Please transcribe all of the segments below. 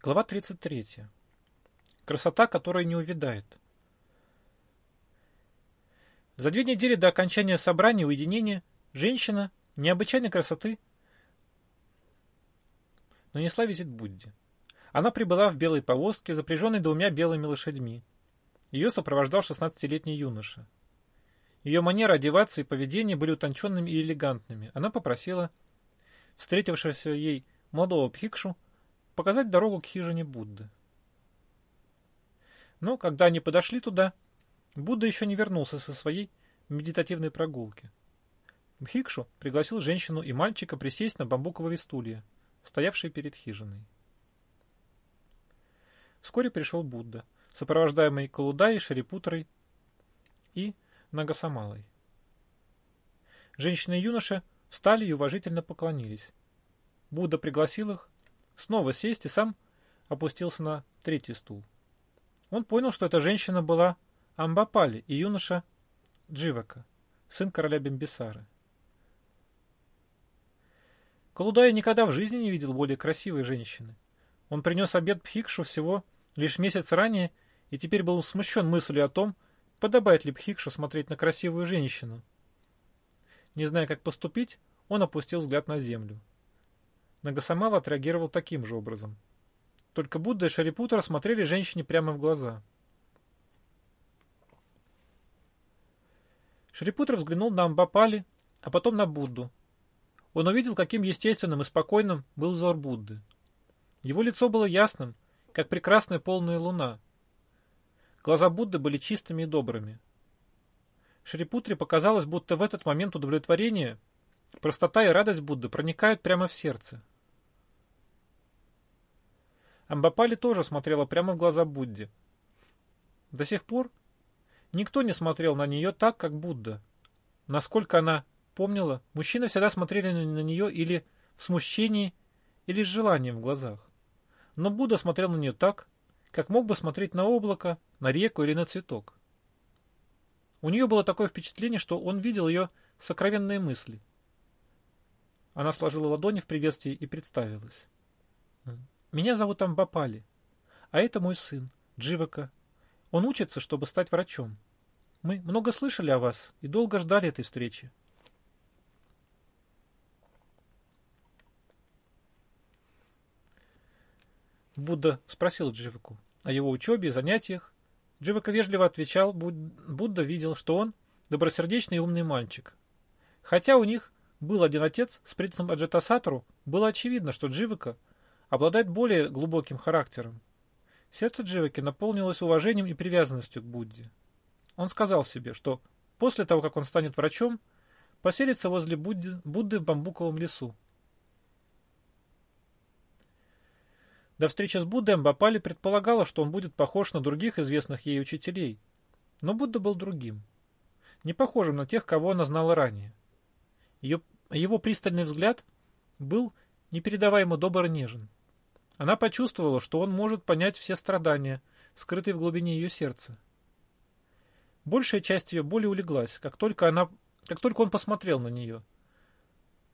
Глава 33. Красота, которая не увядает. За две недели до окончания собрания уединения женщина необычайной красоты нанесла визит Будде. Она прибыла в белой повозке, запряженной двумя белыми лошадьми. Ее сопровождал 16-летний юноша. Ее манера одеваться и поведение были утонченными и элегантными. Она попросила встретившегося ей молодого пхикшу показать дорогу к хижине Будды. Но когда они подошли туда, Будда еще не вернулся со своей медитативной прогулки. Бхикшу пригласил женщину и мальчика присесть на бамбуковые стулья, стоявшие перед хижиной. Вскоре пришел Будда, сопровождаемый Калудай, Шарипутрой и Нагасамалой. Женщина и юноша встали и уважительно поклонились. Будда пригласил их снова сесть и сам опустился на третий стул. Он понял, что эта женщина была Амбапали и юноша Дживака, сын короля Бимбисары. Калудай никогда в жизни не видел более красивой женщины. Он принес обед Пхикшу всего лишь месяц ранее и теперь был смущен мыслью о том, подобает ли Пхикшу смотреть на красивую женщину. Не зная, как поступить, он опустил взгляд на землю. Нагасамал отреагировал таким же образом. Только Будда и Шарипутра смотрели женщине прямо в глаза. Шарипутра взглянул на Амбапали, а потом на Будду. Он увидел, каким естественным и спокойным был взор Будды. Его лицо было ясным, как прекрасная полная луна. Глаза Будды были чистыми и добрыми. Шрипутре показалось, будто в этот момент удовлетворения простота и радость Будды проникают прямо в сердце. Амбапали тоже смотрела прямо в глаза Будде. До сих пор никто не смотрел на нее так, как Будда. Насколько она помнила, мужчины всегда смотрели на нее или в смущении, или с желанием в глазах. Но Будда смотрел на нее так, как мог бы смотреть на облако, на реку или на цветок. У нее было такое впечатление, что он видел ее сокровенные мысли. Она сложила ладони в приветствии и представилась. Меня зовут Амбапали, а это мой сын, Дживака. Он учится, чтобы стать врачом. Мы много слышали о вас и долго ждали этой встречи. Будда спросил Дживаку о его учебе и занятиях. Дживака вежливо отвечал, Будда видел, что он добросердечный и умный мальчик. Хотя у них был один отец с принцем Аджатасатру, было очевидно, что Дживака – обладает более глубоким характером. Сердце Дживаки наполнилось уважением и привязанностью к Будде. Он сказал себе, что после того, как он станет врачом, поселится возле Будды, Будды в бамбуковом лесу. До встречи с Буддой Амбапали предполагала, что он будет похож на других известных ей учителей. Но Будда был другим. Не похожим на тех, кого она знала ранее. Ее, его пристальный взгляд был непередаваемо добр и нежен. Она почувствовала, что он может понять все страдания, скрытые в глубине ее сердца. Большая часть ее боли улеглась, как только, она, как только он посмотрел на нее.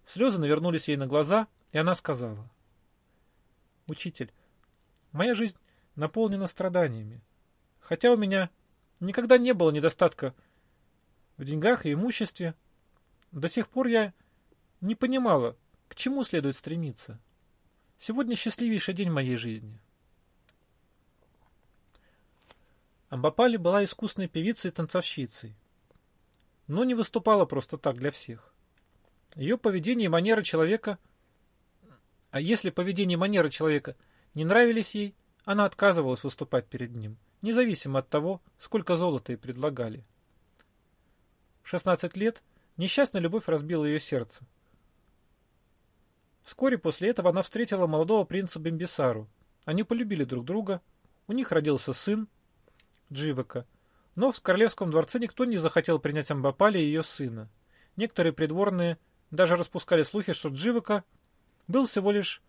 Слезы навернулись ей на глаза, и она сказала. «Учитель, моя жизнь наполнена страданиями. Хотя у меня никогда не было недостатка в деньгах и имуществе, до сих пор я не понимала, к чему следует стремиться». Сегодня счастливейший день моей жизни. Амбапали была искусной певицей и танцовщицей, но не выступала просто так для всех. Ее поведение и манера человека... А если поведение и манера человека не нравились ей, она отказывалась выступать перед ним, независимо от того, сколько золота ей предлагали. В 16 лет несчастная любовь разбила ее сердце, Вскоре после этого она встретила молодого принца Бимбисару. Они полюбили друг друга. У них родился сын Дживака. Но в королевском дворце никто не захотел принять Амбапали и ее сына. Некоторые придворные даже распускали слухи, что Дживака был всего лишь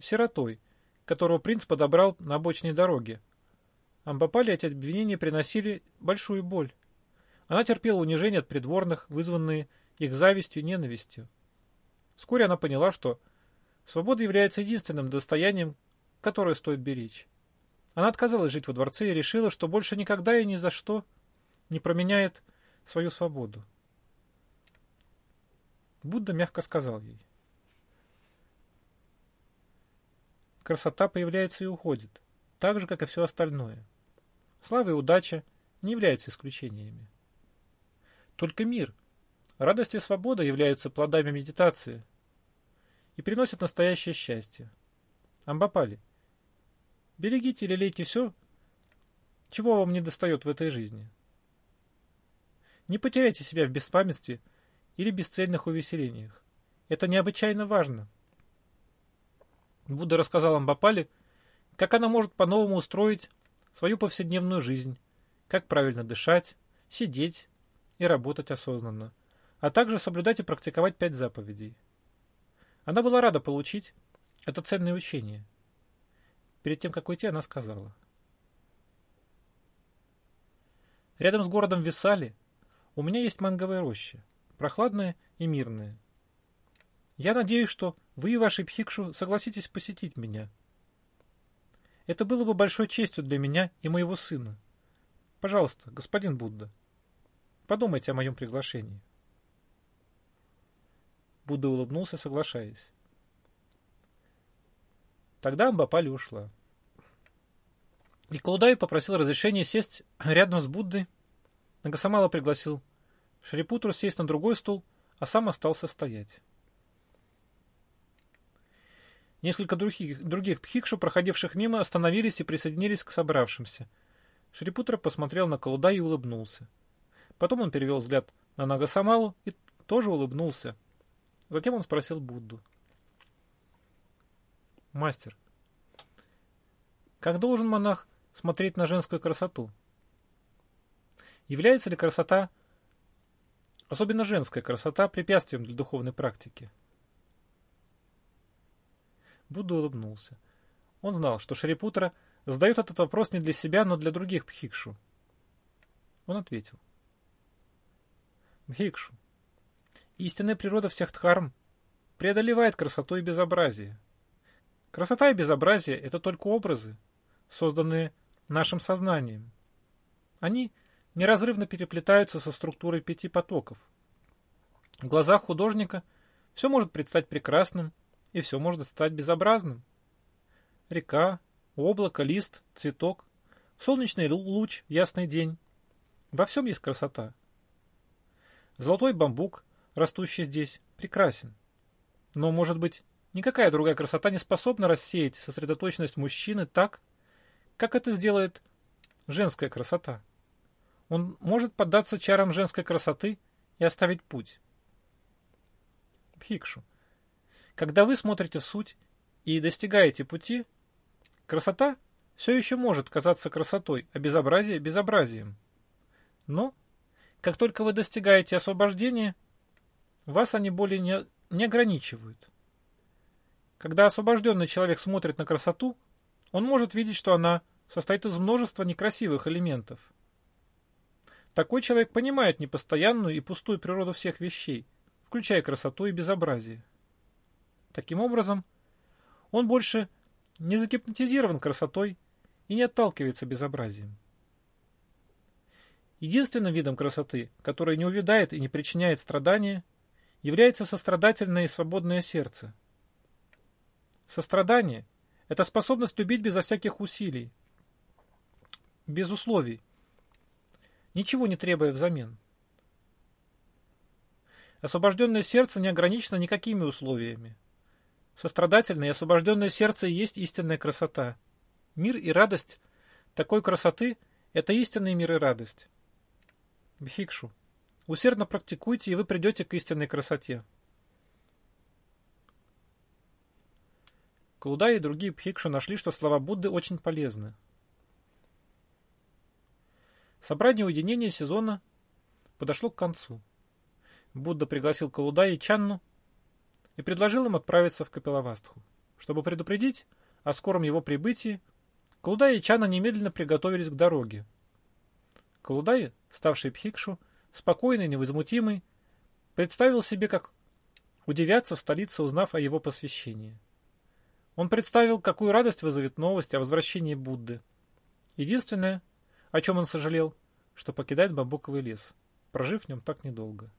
сиротой, которого принц подобрал на обочине дороги. Амбапали эти обвинения приносили большую боль. Она терпела унижение от придворных, вызванные их завистью и ненавистью. Вскоре она поняла, что Свобода является единственным достоянием, которое стоит беречь. Она отказалась жить во дворце и решила, что больше никогда и ни за что не променяет свою свободу. Будда мягко сказал ей. Красота появляется и уходит, так же, как и все остальное. Слава и удача не являются исключениями. Только мир, радость и свобода являются плодами медитации и приносят настоящее счастье. Амбапали, берегите или лейте все, чего вам не достает в этой жизни. Не потеряйте себя в беспамятстве или бесцельных увеселениях. Это необычайно важно. Будда рассказал Амбапали, как она может по-новому устроить свою повседневную жизнь, как правильно дышать, сидеть и работать осознанно, а также соблюдать и практиковать пять заповедей. Она была рада получить это ценное учение. Перед тем, как уйти, она сказала. Рядом с городом Висали у меня есть манговая роща, прохладная и мирная. Я надеюсь, что вы и ваши Пхикшу согласитесь посетить меня. Это было бы большой честью для меня и моего сына. Пожалуйста, господин Будда, подумайте о моем приглашении. Будда улыбнулся, соглашаясь. Тогда Амбапали ушла. И Каудай попросил разрешения сесть рядом с Буддой. Нагасамала пригласил Шрипутру сесть на другой стул, а сам остался стоять. Несколько других, других пхикшу, проходивших мимо, остановились и присоединились к собравшимся. Шрипутра посмотрел на Калуда и улыбнулся. Потом он перевел взгляд на Нагасамалу и тоже улыбнулся. Затем он спросил Будду. «Мастер, как должен монах смотреть на женскую красоту? Является ли красота, особенно женская красота, препятствием для духовной практики?» Будда улыбнулся. Он знал, что Шарипутра задает этот вопрос не для себя, но для других Пхикшу. Он ответил. Бхикшу, истинная природа всех дхарм преодолевает красоту и безобразие. Красота и безобразие – это только образы, созданные нашим сознанием. Они неразрывно переплетаются со структурой пяти потоков. В глазах художника все может предстать прекрасным, и все может стать безобразным. Река, облако, лист, цветок, солнечный луч, ясный день. Во всем есть красота. Золотой бамбук, растущий здесь, прекрасен. Но, может быть, никакая другая красота не способна рассеять сосредоточенность мужчины так, как это сделает женская красота. Он может поддаться чарам женской красоты и оставить путь. Пхикшу. Когда вы смотрите в суть и достигаете пути, красота все еще может казаться красотой, а безобразие – безобразием. Но, как только вы достигаете освобождения, вас они более не, не ограничивают. Когда освобожденный человек смотрит на красоту, он может видеть, что она состоит из множества некрасивых элементов. Такой человек понимает непостоянную и пустую природу всех вещей, включая красоту и безобразие. Таким образом, он больше не загипнотизирован красотой и не отталкивается безобразием. Единственным видом красоты, который не увядает и не причиняет страдания, является сострадательное и свободное сердце. Сострадание – это способность любить безо всяких усилий, без условий, ничего не требуя взамен. Освобожденное сердце не ограничено никакими условиями. Сострадательное и освобожденное сердце есть истинная красота. Мир и радость такой красоты – это истинный мир и радость. Бхикшу, усердно практикуйте, и вы придете к истинной красоте. Клуда и другие Бхикшу нашли, что слова Будды очень полезны. Собрание уединения сезона подошло к концу. Будда пригласил Калуда и Чанну и предложил им отправиться в Капеловастху. Чтобы предупредить о скором его прибытии, Калудай и Чана немедленно приготовились к дороге. Калудай, ставший Пхикшу, спокойный невозмутимый, представил себе, как удивятся в столице, узнав о его посвящении. Он представил, какую радость вызовет новость о возвращении Будды. Единственное, о чем он сожалел, что покидает бамбуковый лес, прожив в нем так недолго.